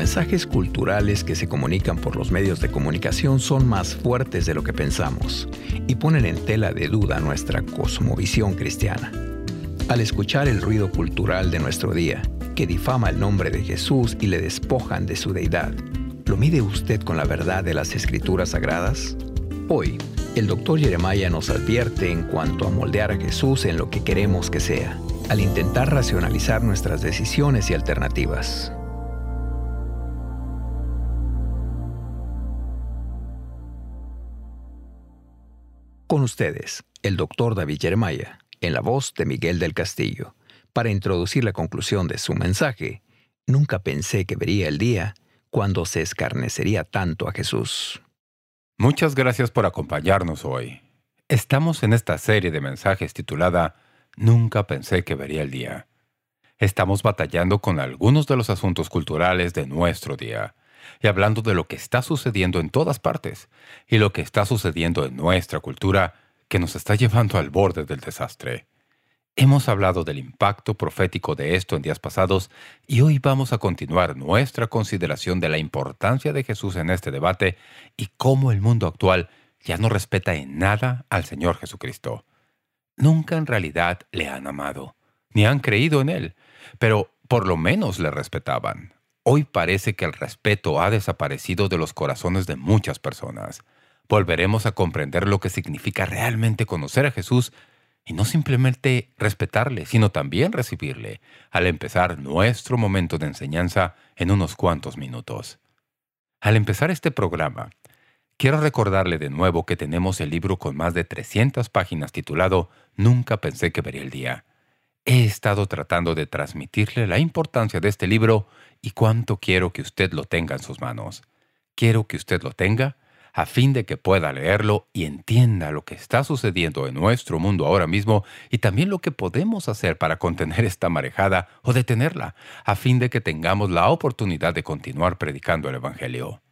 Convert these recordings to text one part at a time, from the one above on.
mensajes culturales que se comunican por los medios de comunicación son más fuertes de lo que pensamos y ponen en tela de duda nuestra cosmovisión cristiana. Al escuchar el ruido cultural de nuestro día, que difama el nombre de Jesús y le despojan de su deidad, ¿lo mide usted con la verdad de las escrituras sagradas? Hoy, el doctor Jeremiah nos advierte en cuanto a moldear a Jesús en lo que queremos que sea, al intentar racionalizar nuestras decisiones y alternativas. Con ustedes, el doctor David Jeremiah, en la voz de Miguel del Castillo, para introducir la conclusión de su mensaje, nunca pensé que vería el día cuando se escarnecería tanto a Jesús. Muchas gracias por acompañarnos hoy. Estamos en esta serie de mensajes titulada Nunca pensé que vería el día. Estamos batallando con algunos de los asuntos culturales de nuestro día y hablando de lo que está sucediendo en todas partes y lo que está sucediendo en nuestra cultura que nos está llevando al borde del desastre. Hemos hablado del impacto profético de esto en días pasados y hoy vamos a continuar nuestra consideración de la importancia de Jesús en este debate y cómo el mundo actual ya no respeta en nada al Señor Jesucristo. Nunca en realidad le han amado, ni han creído en Él, pero por lo menos le respetaban. Hoy parece que el respeto ha desaparecido de los corazones de muchas personas. Volveremos a comprender lo que significa realmente conocer a Jesús y no simplemente respetarle, sino también recibirle, al empezar nuestro momento de enseñanza en unos cuantos minutos. Al empezar este programa, quiero recordarle de nuevo que tenemos el libro con más de 300 páginas titulado Nunca pensé que vería el día. He estado tratando de transmitirle la importancia de este libro y cuánto quiero que usted lo tenga en sus manos. Quiero que usted lo tenga a fin de que pueda leerlo y entienda lo que está sucediendo en nuestro mundo ahora mismo y también lo que podemos hacer para contener esta marejada o detenerla, a fin de que tengamos la oportunidad de continuar predicando el Evangelio.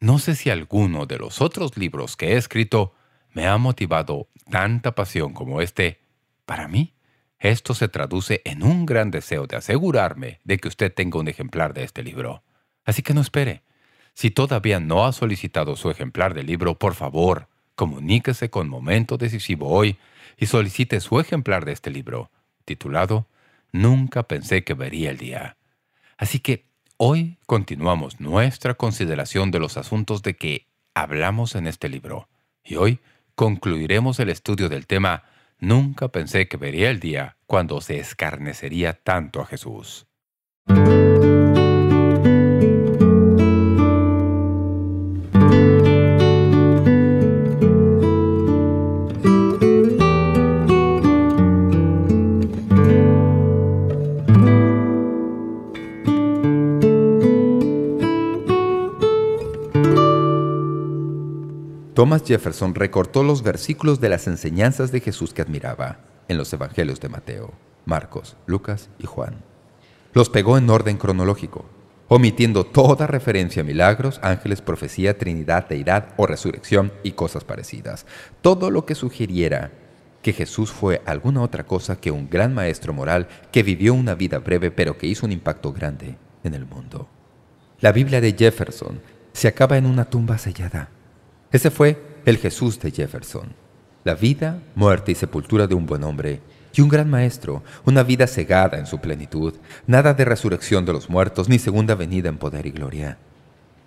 No sé si alguno de los otros libros que he escrito me ha motivado tanta pasión como este. Para mí, esto se traduce en un gran deseo de asegurarme de que usted tenga un ejemplar de este libro. Así que no espere. Si todavía no ha solicitado su ejemplar del libro, por favor, comuníquese con Momento Decisivo hoy y solicite su ejemplar de este libro, titulado Nunca pensé que vería el día. Así que hoy continuamos nuestra consideración de los asuntos de que hablamos en este libro. Y hoy concluiremos el estudio del tema Nunca pensé que vería el día cuando se escarnecería tanto a Jesús. Thomas Jefferson recortó los versículos de las enseñanzas de Jesús que admiraba en los evangelios de Mateo, Marcos, Lucas y Juan. Los pegó en orden cronológico, omitiendo toda referencia a milagros, ángeles, profecía, trinidad, deidad o resurrección y cosas parecidas. Todo lo que sugiriera que Jesús fue alguna otra cosa que un gran maestro moral que vivió una vida breve pero que hizo un impacto grande en el mundo. La Biblia de Jefferson se acaba en una tumba sellada. Ese fue el Jesús de Jefferson. La vida, muerte y sepultura de un buen hombre y un gran maestro, una vida cegada en su plenitud, nada de resurrección de los muertos ni segunda venida en poder y gloria.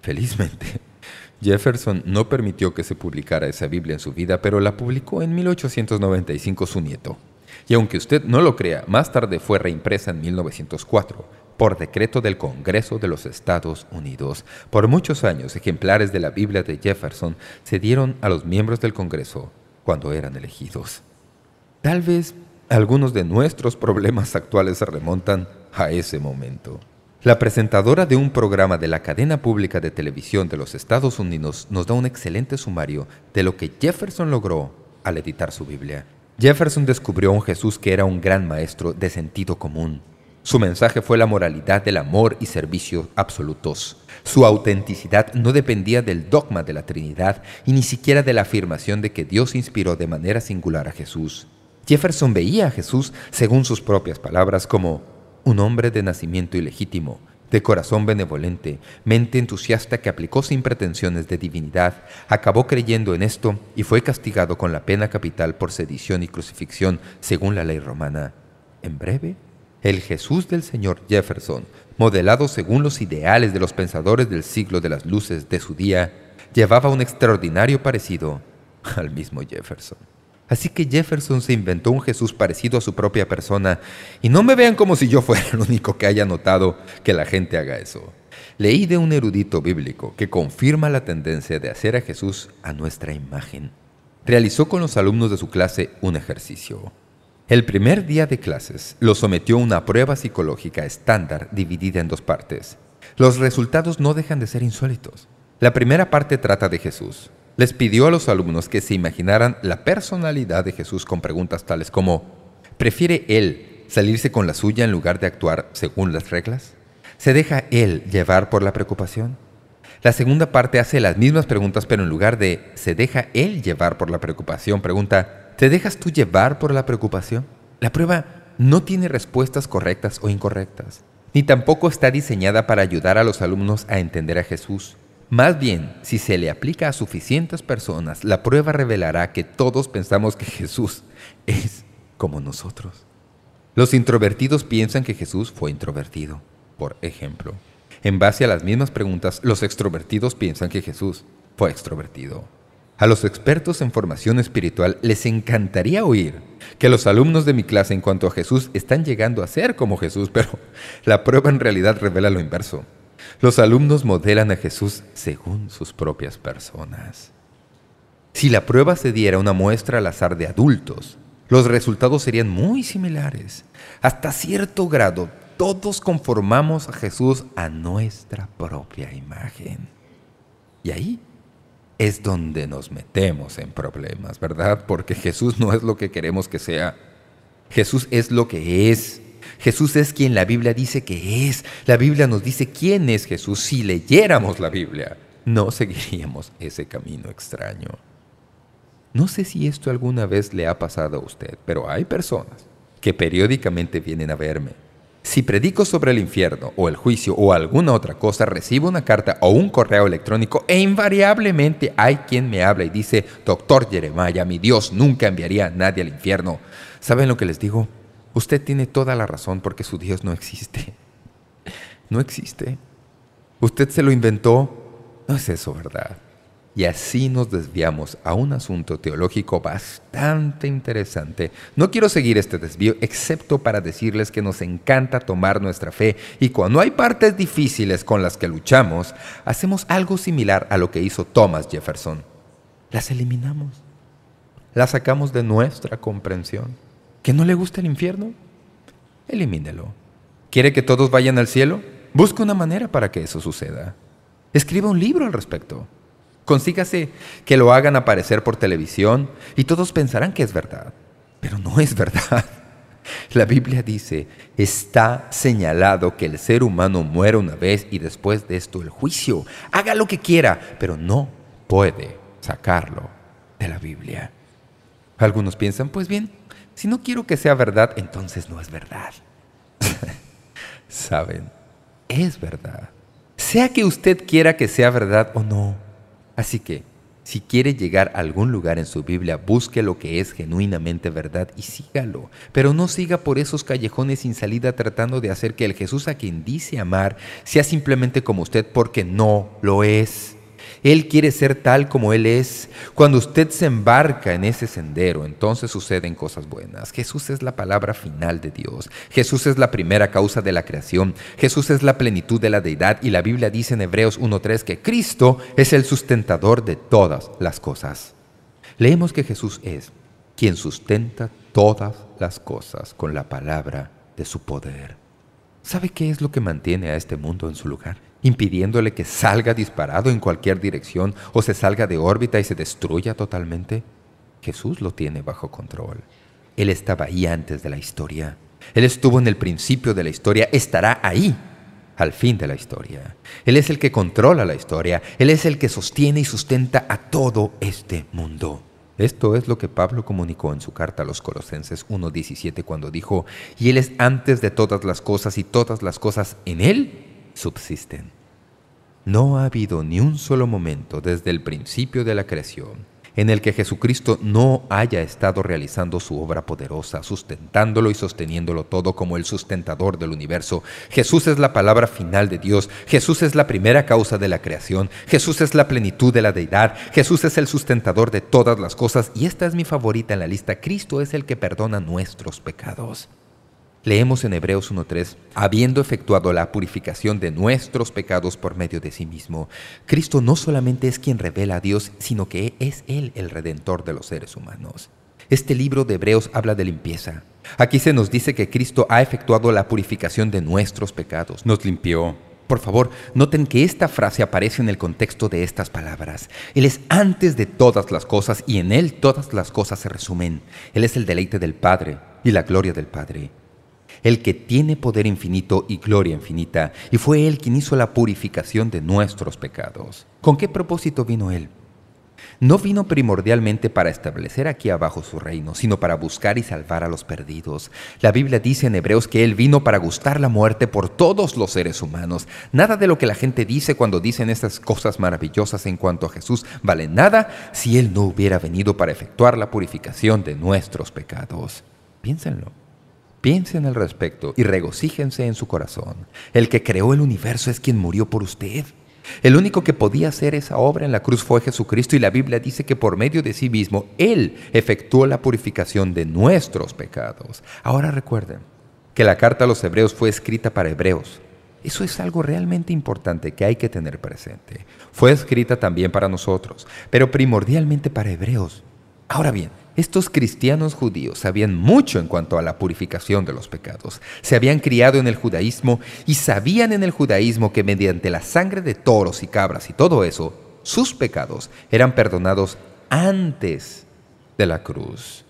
Felizmente, Jefferson no permitió que se publicara esa Biblia en su vida, pero la publicó en 1895 su nieto. Y aunque usted no lo crea, más tarde fue reimpresa en 1904 por decreto del Congreso de los Estados Unidos. Por muchos años, ejemplares de la Biblia de Jefferson se dieron a los miembros del Congreso cuando eran elegidos. Tal vez algunos de nuestros problemas actuales se remontan a ese momento. La presentadora de un programa de la cadena pública de televisión de los Estados Unidos nos da un excelente sumario de lo que Jefferson logró al editar su Biblia. Jefferson descubrió un Jesús que era un gran maestro de sentido común, su mensaje fue la moralidad del amor y servicio absolutos. Su autenticidad no dependía del dogma de la Trinidad y ni siquiera de la afirmación de que Dios inspiró de manera singular a Jesús. Jefferson veía a Jesús, según sus propias palabras, como un hombre de nacimiento ilegítimo, de corazón benevolente, mente entusiasta que aplicó sin pretensiones de divinidad, acabó creyendo en esto y fue castigado con la pena capital por sedición y crucifixión según la ley romana. En breve, el Jesús del señor Jefferson, modelado según los ideales de los pensadores del siglo de las luces de su día, llevaba un extraordinario parecido al mismo Jefferson. Así que Jefferson se inventó un Jesús parecido a su propia persona, y no me vean como si yo fuera el único que haya notado que la gente haga eso. Leí de un erudito bíblico que confirma la tendencia de hacer a Jesús a nuestra imagen. Realizó con los alumnos de su clase un ejercicio. El primer día de clases lo sometió a una prueba psicológica estándar dividida en dos partes. Los resultados no dejan de ser insólitos. La primera parte trata de Jesús, les pidió a los alumnos que se imaginaran la personalidad de Jesús con preguntas tales como ¿Prefiere Él salirse con la suya en lugar de actuar según las reglas? ¿Se deja Él llevar por la preocupación? La segunda parte hace las mismas preguntas, pero en lugar de ¿se deja Él llevar por la preocupación? pregunta ¿te dejas tú llevar por la preocupación? La prueba no tiene respuestas correctas o incorrectas, ni tampoco está diseñada para ayudar a los alumnos a entender a Jesús. Más bien, si se le aplica a suficientes personas, la prueba revelará que todos pensamos que Jesús es como nosotros. Los introvertidos piensan que Jesús fue introvertido, por ejemplo. En base a las mismas preguntas, los extrovertidos piensan que Jesús fue extrovertido. A los expertos en formación espiritual les encantaría oír que los alumnos de mi clase en cuanto a Jesús están llegando a ser como Jesús, pero la prueba en realidad revela lo inverso. Los alumnos modelan a Jesús según sus propias personas. Si la prueba se diera una muestra al azar de adultos, los resultados serían muy similares. Hasta cierto grado, todos conformamos a Jesús a nuestra propia imagen. Y ahí es donde nos metemos en problemas, ¿verdad? Porque Jesús no es lo que queremos que sea. Jesús es lo que es. Jesús es quien la Biblia dice que es. La Biblia nos dice quién es Jesús. Si leyéramos la Biblia, no seguiríamos ese camino extraño. No sé si esto alguna vez le ha pasado a usted, pero hay personas que periódicamente vienen a verme. Si predico sobre el infierno o el juicio o alguna otra cosa, recibo una carta o un correo electrónico e invariablemente hay quien me habla y dice, Doctor Jeremiah, mi Dios nunca enviaría a nadie al infierno. ¿Saben lo que les digo? Usted tiene toda la razón porque su Dios no existe. No existe. Usted se lo inventó. No es eso, ¿verdad? Y así nos desviamos a un asunto teológico bastante interesante. No quiero seguir este desvío, excepto para decirles que nos encanta tomar nuestra fe y cuando hay partes difíciles con las que luchamos, hacemos algo similar a lo que hizo Thomas Jefferson. Las eliminamos. Las sacamos de nuestra comprensión. ¿Que no le gusta el infierno? Elimínelo. ¿Quiere que todos vayan al cielo? Busque una manera para que eso suceda. Escriba un libro al respecto. Consígase que lo hagan aparecer por televisión y todos pensarán que es verdad. Pero no es verdad. La Biblia dice, está señalado que el ser humano muere una vez y después de esto el juicio. Haga lo que quiera, pero no puede sacarlo de la Biblia. Algunos piensan, pues bien, si no quiero que sea verdad, entonces no es verdad. ¿Saben? Es verdad. Sea que usted quiera que sea verdad o no. Así que, si quiere llegar a algún lugar en su Biblia, busque lo que es genuinamente verdad y sígalo. Pero no siga por esos callejones sin salida tratando de hacer que el Jesús a quien dice amar sea simplemente como usted porque no lo es. Él quiere ser tal como Él es. Cuando usted se embarca en ese sendero, entonces suceden cosas buenas. Jesús es la palabra final de Dios. Jesús es la primera causa de la creación. Jesús es la plenitud de la deidad. Y la Biblia dice en Hebreos 1.3 que Cristo es el sustentador de todas las cosas. Leemos que Jesús es quien sustenta todas las cosas con la palabra de su poder. ¿Sabe qué es lo que mantiene a este mundo en su lugar? Impidiéndole que salga disparado en cualquier dirección o se salga de órbita y se destruya totalmente? Jesús lo tiene bajo control. Él estaba ahí antes de la historia. Él estuvo en el principio de la historia, estará ahí al fin de la historia. Él es el que controla la historia. Él es el que sostiene y sustenta a todo este mundo. Esto es lo que Pablo comunicó en su carta a los Colosenses 1.17 cuando dijo, «Y Él es antes de todas las cosas y todas las cosas en Él subsisten. No ha habido ni un solo momento desde el principio de la creación en el que Jesucristo no haya estado realizando su obra poderosa, sustentándolo y sosteniéndolo todo como el sustentador del universo. Jesús es la palabra final de Dios, Jesús es la primera causa de la creación, Jesús es la plenitud de la deidad, Jesús es el sustentador de todas las cosas y esta es mi favorita en la lista, Cristo es el que perdona nuestros pecados. Leemos en Hebreos 1.3, habiendo efectuado la purificación de nuestros pecados por medio de sí mismo, Cristo no solamente es quien revela a Dios, sino que es Él el Redentor de los seres humanos. Este libro de Hebreos habla de limpieza. Aquí se nos dice que Cristo ha efectuado la purificación de nuestros pecados, nos limpió. Por favor, noten que esta frase aparece en el contexto de estas palabras. Él es antes de todas las cosas y en Él todas las cosas se resumen. Él es el deleite del Padre y la gloria del Padre el que tiene poder infinito y gloria infinita, y fue Él quien hizo la purificación de nuestros pecados. ¿Con qué propósito vino Él? No vino primordialmente para establecer aquí abajo su reino, sino para buscar y salvar a los perdidos. La Biblia dice en Hebreos que Él vino para gustar la muerte por todos los seres humanos. Nada de lo que la gente dice cuando dicen estas cosas maravillosas en cuanto a Jesús vale nada si Él no hubiera venido para efectuar la purificación de nuestros pecados. Piénsenlo. Piensen al respecto y regocíjense en su corazón. El que creó el universo es quien murió por usted. El único que podía hacer esa obra en la cruz fue Jesucristo y la Biblia dice que por medio de sí mismo Él efectuó la purificación de nuestros pecados. Ahora recuerden que la carta a los hebreos fue escrita para hebreos. Eso es algo realmente importante que hay que tener presente. Fue escrita también para nosotros, pero primordialmente para hebreos. Ahora bien, estos cristianos judíos sabían mucho en cuanto a la purificación de los pecados. Se habían criado en el judaísmo y sabían en el judaísmo que mediante la sangre de toros y cabras y todo eso, sus pecados eran perdonados antes de la cruz.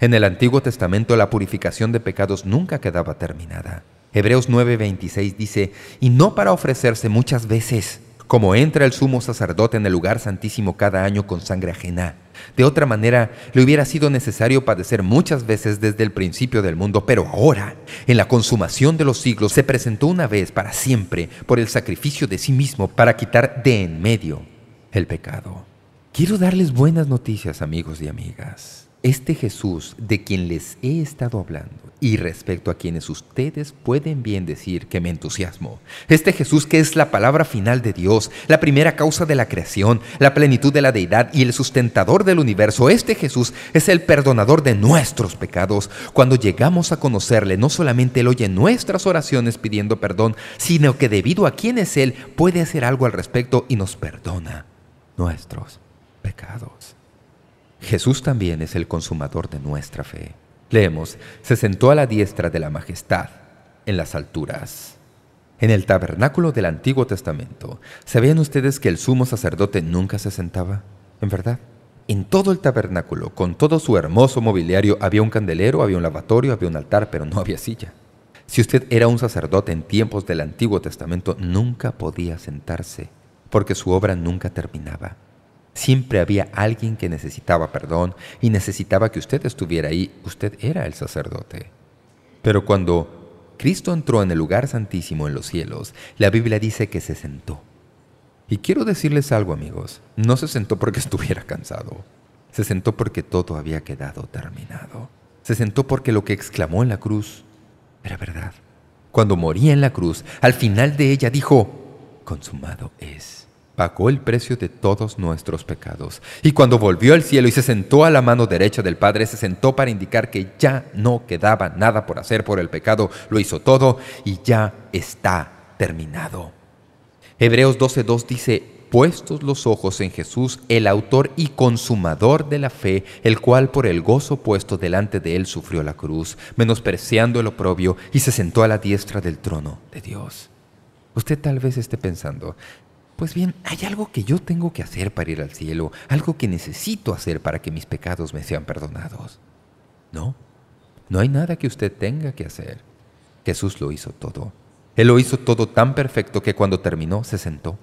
En el Antiguo Testamento la purificación de pecados nunca quedaba terminada. Hebreos 9:26 dice, «Y no para ofrecerse muchas veces, como entra el sumo sacerdote en el lugar santísimo cada año con sangre ajena. De otra manera, le hubiera sido necesario padecer muchas veces desde el principio del mundo, pero ahora, en la consumación de los siglos, se presentó una vez para siempre por el sacrificio de sí mismo para quitar de en medio el pecado. Quiero darles buenas noticias, amigos y amigas este Jesús de quien les he estado hablando y respecto a quienes ustedes pueden bien decir que me entusiasmo. Este Jesús que es la palabra final de Dios, la primera causa de la creación, la plenitud de la deidad y el sustentador del universo. Este Jesús es el perdonador de nuestros pecados. Cuando llegamos a conocerle, no solamente Él oye nuestras oraciones pidiendo perdón, sino que debido a quién es Él, puede hacer algo al respecto y nos perdona nuestros pecados. Jesús también es el consumador de nuestra fe. Leemos, se sentó a la diestra de la majestad en las alturas. En el tabernáculo del Antiguo Testamento, ¿sabían ustedes que el sumo sacerdote nunca se sentaba? ¿En verdad? En todo el tabernáculo, con todo su hermoso mobiliario, había un candelero, había un lavatorio, había un altar, pero no había silla. Si usted era un sacerdote en tiempos del Antiguo Testamento, nunca podía sentarse, porque su obra nunca terminaba. Siempre había alguien que necesitaba perdón y necesitaba que usted estuviera ahí. Usted era el sacerdote. Pero cuando Cristo entró en el lugar santísimo en los cielos, la Biblia dice que se sentó. Y quiero decirles algo, amigos. No se sentó porque estuviera cansado. Se sentó porque todo había quedado terminado. Se sentó porque lo que exclamó en la cruz era verdad. Cuando moría en la cruz, al final de ella dijo, consumado es pagó el precio de todos nuestros pecados. Y cuando volvió al cielo y se sentó a la mano derecha del Padre, se sentó para indicar que ya no quedaba nada por hacer por el pecado. Lo hizo todo y ya está terminado. Hebreos 12.2 dice, puestos los ojos en Jesús, el autor y consumador de la fe, el cual por el gozo puesto delante de él sufrió la cruz, menospreciando el oprobio, y se sentó a la diestra del trono de Dios. Usted tal vez esté pensando, pues bien, hay algo que yo tengo que hacer para ir al cielo, algo que necesito hacer para que mis pecados me sean perdonados. No, no hay nada que usted tenga que hacer. Jesús lo hizo todo. Él lo hizo todo tan perfecto que cuando terminó se sentó.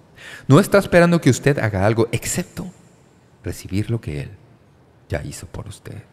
No está esperando que usted haga algo excepto recibir lo que Él ya hizo por usted.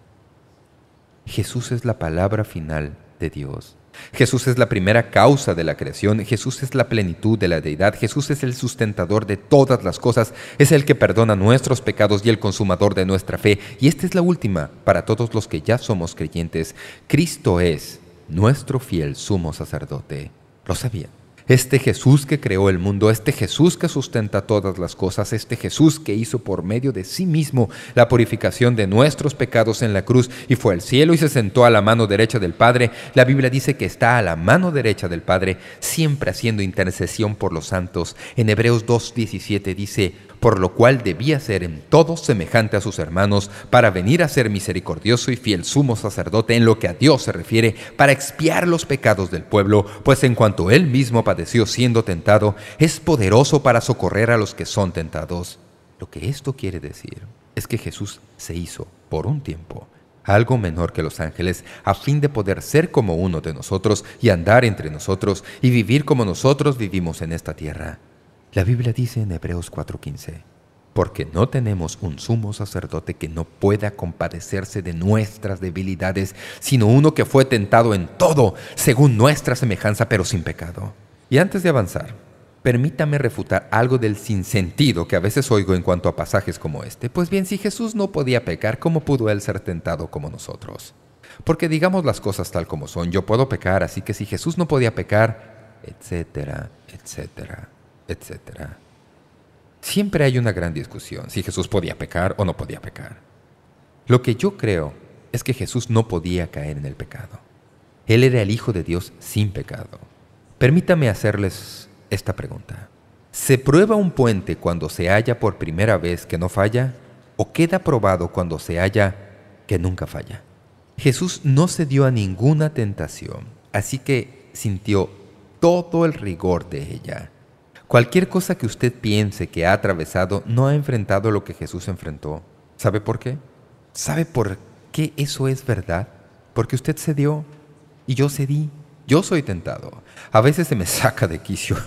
Jesús es la palabra final de Dios. Jesús es la primera causa de la creación, Jesús es la plenitud de la deidad, Jesús es el sustentador de todas las cosas, es el que perdona nuestros pecados y el consumador de nuestra fe. Y esta es la última para todos los que ya somos creyentes. Cristo es nuestro fiel sumo sacerdote. ¿Lo sabían? Este Jesús que creó el mundo, este Jesús que sustenta todas las cosas, este Jesús que hizo por medio de sí mismo la purificación de nuestros pecados en la cruz y fue al cielo y se sentó a la mano derecha del Padre. La Biblia dice que está a la mano derecha del Padre, siempre haciendo intercesión por los santos. En Hebreos 2.17 dice, por lo cual debía ser en todo semejante a sus hermanos, para venir a ser misericordioso y fiel sumo sacerdote en lo que a Dios se refiere, para expiar los pecados del pueblo, pues en cuanto él mismo padeció siendo tentado, es poderoso para socorrer a los que son tentados. Lo que esto quiere decir es que Jesús se hizo, por un tiempo, algo menor que los ángeles, a fin de poder ser como uno de nosotros y andar entre nosotros y vivir como nosotros vivimos en esta tierra. La Biblia dice en Hebreos 4.15, porque no tenemos un sumo sacerdote que no pueda compadecerse de nuestras debilidades, sino uno que fue tentado en todo, según nuestra semejanza, pero sin pecado. Y antes de avanzar, permítame refutar algo del sinsentido que a veces oigo en cuanto a pasajes como este. Pues bien, si Jesús no podía pecar, ¿cómo pudo Él ser tentado como nosotros? Porque digamos las cosas tal como son. Yo puedo pecar, así que si Jesús no podía pecar, etcétera, etcétera etc. Siempre hay una gran discusión si Jesús podía pecar o no podía pecar. Lo que yo creo es que Jesús no podía caer en el pecado. Él era el Hijo de Dios sin pecado. Permítame hacerles esta pregunta. ¿Se prueba un puente cuando se halla por primera vez que no falla? ¿O queda probado cuando se halla que nunca falla? Jesús no se dio a ninguna tentación, así que sintió todo el rigor de ella. Cualquier cosa que usted piense que ha atravesado no ha enfrentado lo que Jesús enfrentó. ¿Sabe por qué? ¿Sabe por qué eso es verdad? Porque usted cedió y yo cedí. Yo soy tentado. A veces se me saca de quicio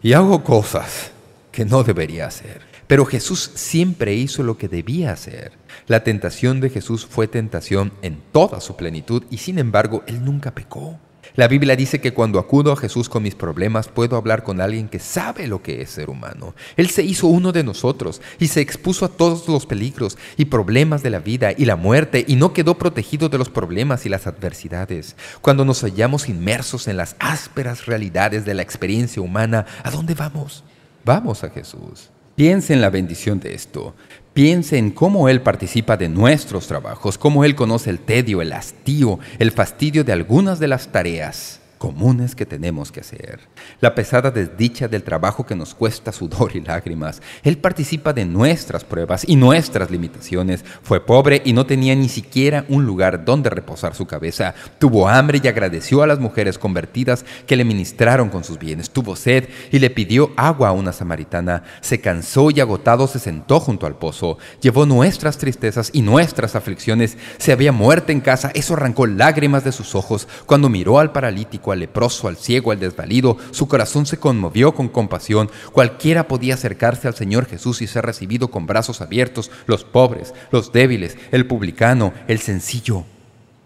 y hago cosas que no debería hacer. Pero Jesús siempre hizo lo que debía hacer. La tentación de Jesús fue tentación en toda su plenitud y sin embargo Él nunca pecó. La Biblia dice que cuando acudo a Jesús con mis problemas puedo hablar con alguien que sabe lo que es ser humano. Él se hizo uno de nosotros y se expuso a todos los peligros y problemas de la vida y la muerte y no quedó protegido de los problemas y las adversidades. Cuando nos hallamos inmersos en las ásperas realidades de la experiencia humana, ¿a dónde vamos? Vamos a Jesús. Piense en la bendición de esto. Piense en cómo Él participa de nuestros trabajos, cómo Él conoce el tedio, el hastío, el fastidio de algunas de las tareas comunes que tenemos que hacer, la pesada desdicha del trabajo que nos cuesta sudor y lágrimas. Él participa de nuestras pruebas y nuestras limitaciones. Fue pobre y no tenía ni siquiera un lugar donde reposar su cabeza. Tuvo hambre y agradeció a las mujeres convertidas que le ministraron con sus bienes. Tuvo sed y le pidió agua a una samaritana. Se cansó y agotado se sentó junto al pozo. Llevó nuestras tristezas y nuestras aflicciones. Se había muerto en casa. Eso arrancó lágrimas de sus ojos cuando miró al paralítico al leproso, al ciego, al desvalido, su corazón se conmovió con compasión. Cualquiera podía acercarse al Señor Jesús y ser recibido con brazos abiertos, los pobres, los débiles, el publicano, el sencillo.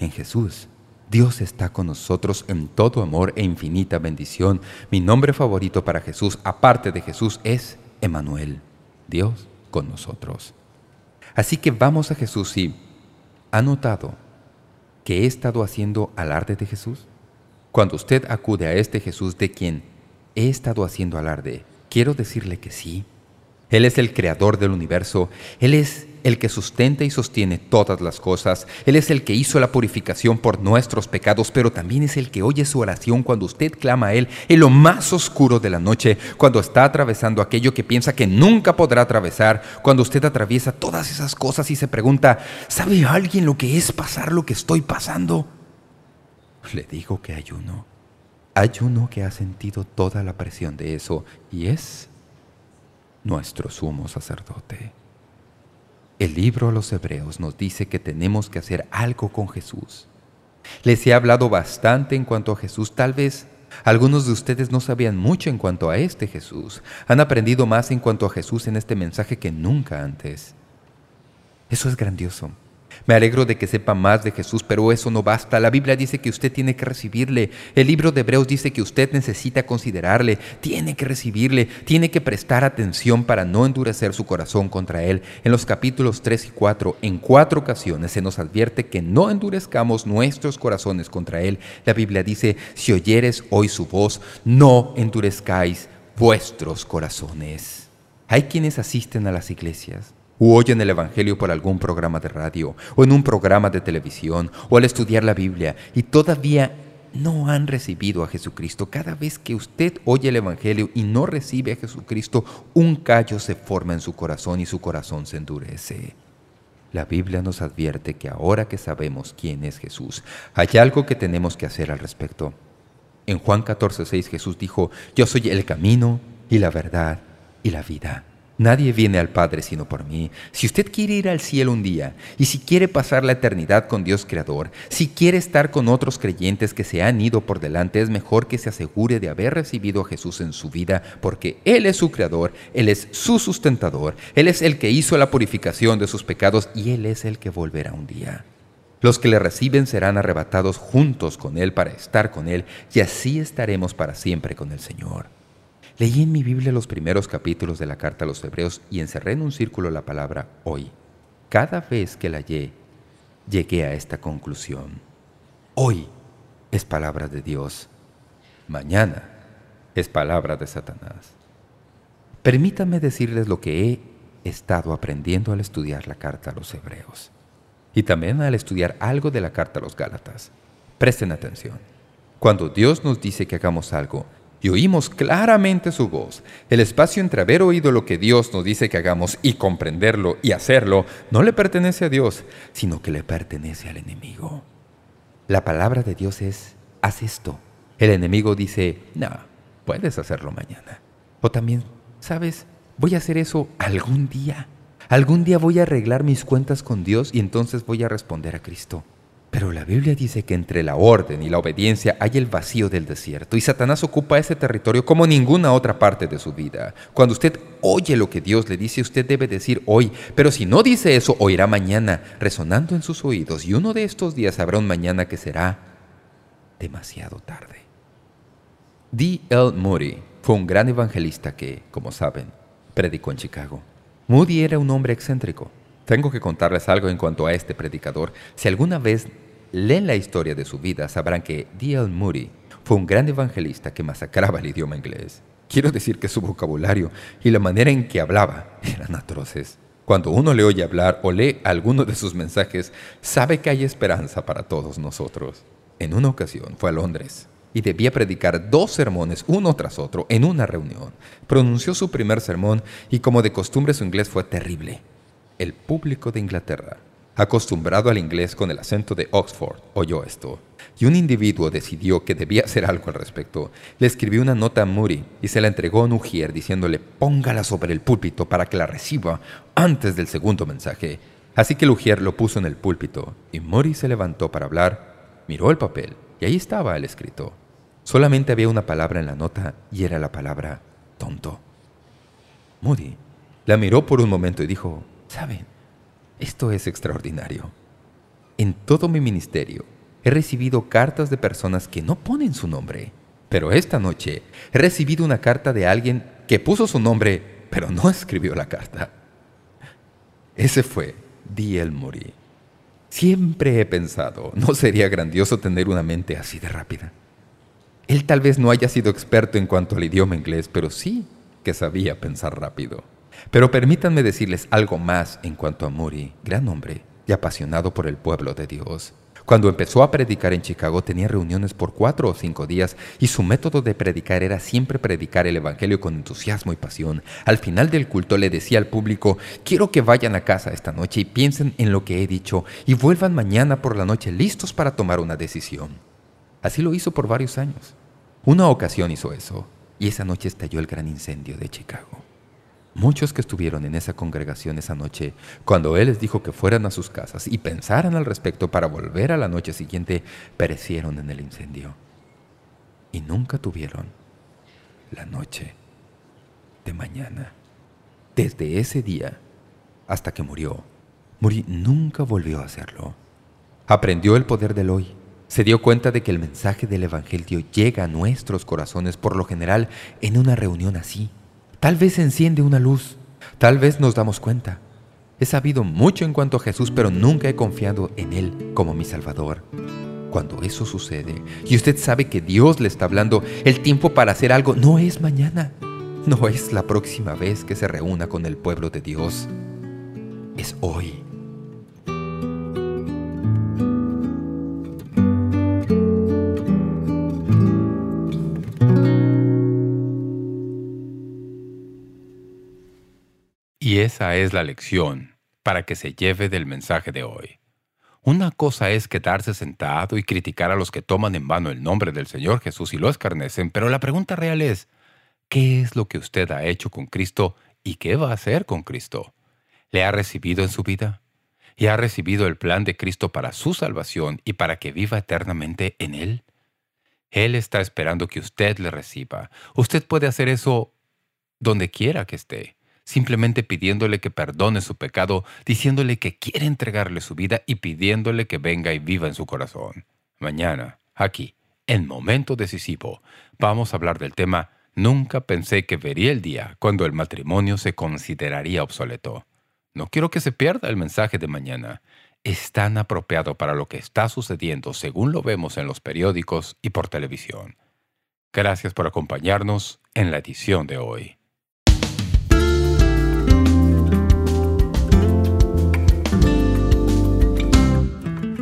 En Jesús, Dios está con nosotros en todo amor e infinita bendición. Mi nombre favorito para Jesús, aparte de Jesús, es Emanuel, Dios con nosotros. Así que vamos a Jesús y ¿ha notado que he estado haciendo alarde de Jesús? Cuando usted acude a este Jesús de quien he estado haciendo alarde, quiero decirle que sí. Él es el creador del universo. Él es el que sustenta y sostiene todas las cosas. Él es el que hizo la purificación por nuestros pecados, pero también es el que oye su oración cuando usted clama a Él en lo más oscuro de la noche, cuando está atravesando aquello que piensa que nunca podrá atravesar, cuando usted atraviesa todas esas cosas y se pregunta, ¿sabe alguien lo que es pasar lo que estoy pasando? Le digo que hay uno. Hay uno que ha sentido toda la presión de eso y es nuestro sumo sacerdote. El libro a los hebreos nos dice que tenemos que hacer algo con Jesús. Les he hablado bastante en cuanto a Jesús. Tal vez algunos de ustedes no sabían mucho en cuanto a este Jesús. Han aprendido más en cuanto a Jesús en este mensaje que nunca antes. Eso es grandioso. Me alegro de que sepa más de Jesús, pero eso no basta. La Biblia dice que usted tiene que recibirle. El libro de Hebreos dice que usted necesita considerarle. Tiene que recibirle. Tiene que prestar atención para no endurecer su corazón contra Él. En los capítulos 3 y 4, en cuatro ocasiones se nos advierte que no endurezcamos nuestros corazones contra Él. La Biblia dice, si oyeres hoy su voz, no endurezcáis vuestros corazones. Hay quienes asisten a las iglesias o oyen el Evangelio por algún programa de radio o en un programa de televisión o al estudiar la Biblia y todavía no han recibido a Jesucristo. Cada vez que usted oye el Evangelio y no recibe a Jesucristo, un callo se forma en su corazón y su corazón se endurece. La Biblia nos advierte que ahora que sabemos quién es Jesús, hay algo que tenemos que hacer al respecto. En Juan 14:6 Jesús dijo, «Yo soy el camino y la verdad y la vida». Nadie viene al Padre sino por mí. Si usted quiere ir al cielo un día, y si quiere pasar la eternidad con Dios Creador, si quiere estar con otros creyentes que se han ido por delante, es mejor que se asegure de haber recibido a Jesús en su vida, porque Él es su Creador, Él es su sustentador, Él es el que hizo la purificación de sus pecados y Él es el que volverá un día. Los que le reciben serán arrebatados juntos con Él para estar con Él, y así estaremos para siempre con el Señor. Leí en mi Biblia los primeros capítulos de la carta a los hebreos y encerré en un círculo la palabra hoy. Cada vez que la hallé, llegué a esta conclusión. Hoy es palabra de Dios. Mañana es palabra de Satanás. Permítanme decirles lo que he estado aprendiendo al estudiar la carta a los hebreos y también al estudiar algo de la carta a los gálatas. Presten atención. Cuando Dios nos dice que hagamos algo, y oímos claramente su voz. El espacio entre haber oído lo que Dios nos dice que hagamos y comprenderlo y hacerlo no le pertenece a Dios, sino que le pertenece al enemigo. La palabra de Dios es, haz esto. El enemigo dice, no, puedes hacerlo mañana. O también, ¿sabes? Voy a hacer eso algún día. Algún día voy a arreglar mis cuentas con Dios y entonces voy a responder a Cristo. Pero la Biblia dice que entre la orden y la obediencia hay el vacío del desierto y Satanás ocupa ese territorio como ninguna otra parte de su vida. Cuando usted oye lo que Dios le dice, usted debe decir hoy, pero si no dice eso, oirá mañana, resonando en sus oídos, y uno de estos días habrá un mañana que será demasiado tarde. D. L. Moody fue un gran evangelista que, como saben, predicó en Chicago. Moody era un hombre excéntrico. Tengo que contarles algo en cuanto a este predicador. Si alguna vez leen la historia de su vida, sabrán que D.L. Moody fue un gran evangelista que masacraba el idioma inglés. Quiero decir que su vocabulario y la manera en que hablaba eran atroces. Cuando uno le oye hablar o lee alguno de sus mensajes, sabe que hay esperanza para todos nosotros. En una ocasión fue a Londres y debía predicar dos sermones uno tras otro en una reunión. Pronunció su primer sermón y como de costumbre su inglés fue terrible. El público de Inglaterra, acostumbrado al inglés con el acento de Oxford, oyó esto, y un individuo decidió que debía hacer algo al respecto. Le escribió una nota a Moody y se la entregó a un ujier diciéndole «póngala sobre el púlpito para que la reciba antes del segundo mensaje». Así que el ujier lo puso en el púlpito, y Moody se levantó para hablar, miró el papel, y ahí estaba el escrito. Solamente había una palabra en la nota, y era la palabra «tonto». Moody la miró por un momento y dijo Saben, esto es extraordinario. En todo mi ministerio he recibido cartas de personas que no ponen su nombre. Pero esta noche he recibido una carta de alguien que puso su nombre, pero no escribió la carta. Ese fue D.L. Moody. Siempre he pensado, ¿no sería grandioso tener una mente así de rápida? Él tal vez no haya sido experto en cuanto al idioma inglés, pero sí que sabía pensar rápido. Pero permítanme decirles algo más en cuanto a Moody, gran hombre y apasionado por el pueblo de Dios. Cuando empezó a predicar en Chicago tenía reuniones por cuatro o cinco días y su método de predicar era siempre predicar el Evangelio con entusiasmo y pasión. Al final del culto le decía al público, quiero que vayan a casa esta noche y piensen en lo que he dicho y vuelvan mañana por la noche listos para tomar una decisión. Así lo hizo por varios años. Una ocasión hizo eso y esa noche estalló el gran incendio de Chicago. Muchos que estuvieron en esa congregación esa noche, cuando Él les dijo que fueran a sus casas y pensaran al respecto para volver a la noche siguiente, perecieron en el incendio. Y nunca tuvieron la noche de mañana. Desde ese día hasta que murió, Muri nunca volvió a hacerlo. Aprendió el poder del hoy. Se dio cuenta de que el mensaje del Evangelio llega a nuestros corazones por lo general en una reunión así. Tal vez enciende una luz. Tal vez nos damos cuenta. He sabido mucho en cuanto a Jesús, pero nunca he confiado en Él como mi Salvador. Cuando eso sucede, y usted sabe que Dios le está hablando, el tiempo para hacer algo no es mañana. No es la próxima vez que se reúna con el pueblo de Dios. Es hoy. Esa es la lección para que se lleve del mensaje de hoy. Una cosa es quedarse sentado y criticar a los que toman en vano el nombre del Señor Jesús y lo escarnecen, pero la pregunta real es, ¿qué es lo que usted ha hecho con Cristo y qué va a hacer con Cristo? ¿Le ha recibido en su vida? ¿Y ha recibido el plan de Cristo para su salvación y para que viva eternamente en Él? Él está esperando que usted le reciba. Usted puede hacer eso donde quiera que esté simplemente pidiéndole que perdone su pecado, diciéndole que quiere entregarle su vida y pidiéndole que venga y viva en su corazón. Mañana, aquí, en Momento Decisivo, vamos a hablar del tema Nunca pensé que vería el día cuando el matrimonio se consideraría obsoleto. No quiero que se pierda el mensaje de mañana. Es tan apropiado para lo que está sucediendo según lo vemos en los periódicos y por televisión. Gracias por acompañarnos en la edición de hoy.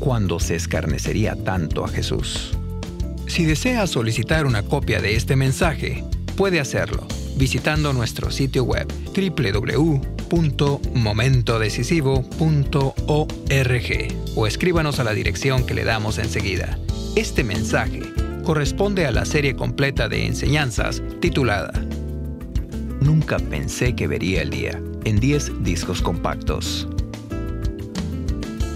cuando se escarnecería tanto a Jesús. Si desea solicitar una copia de este mensaje, puede hacerlo visitando nuestro sitio web www.momentodecisivo.org o escríbanos a la dirección que le damos enseguida. Este mensaje corresponde a la serie completa de enseñanzas titulada Nunca pensé que vería el día en 10 discos compactos.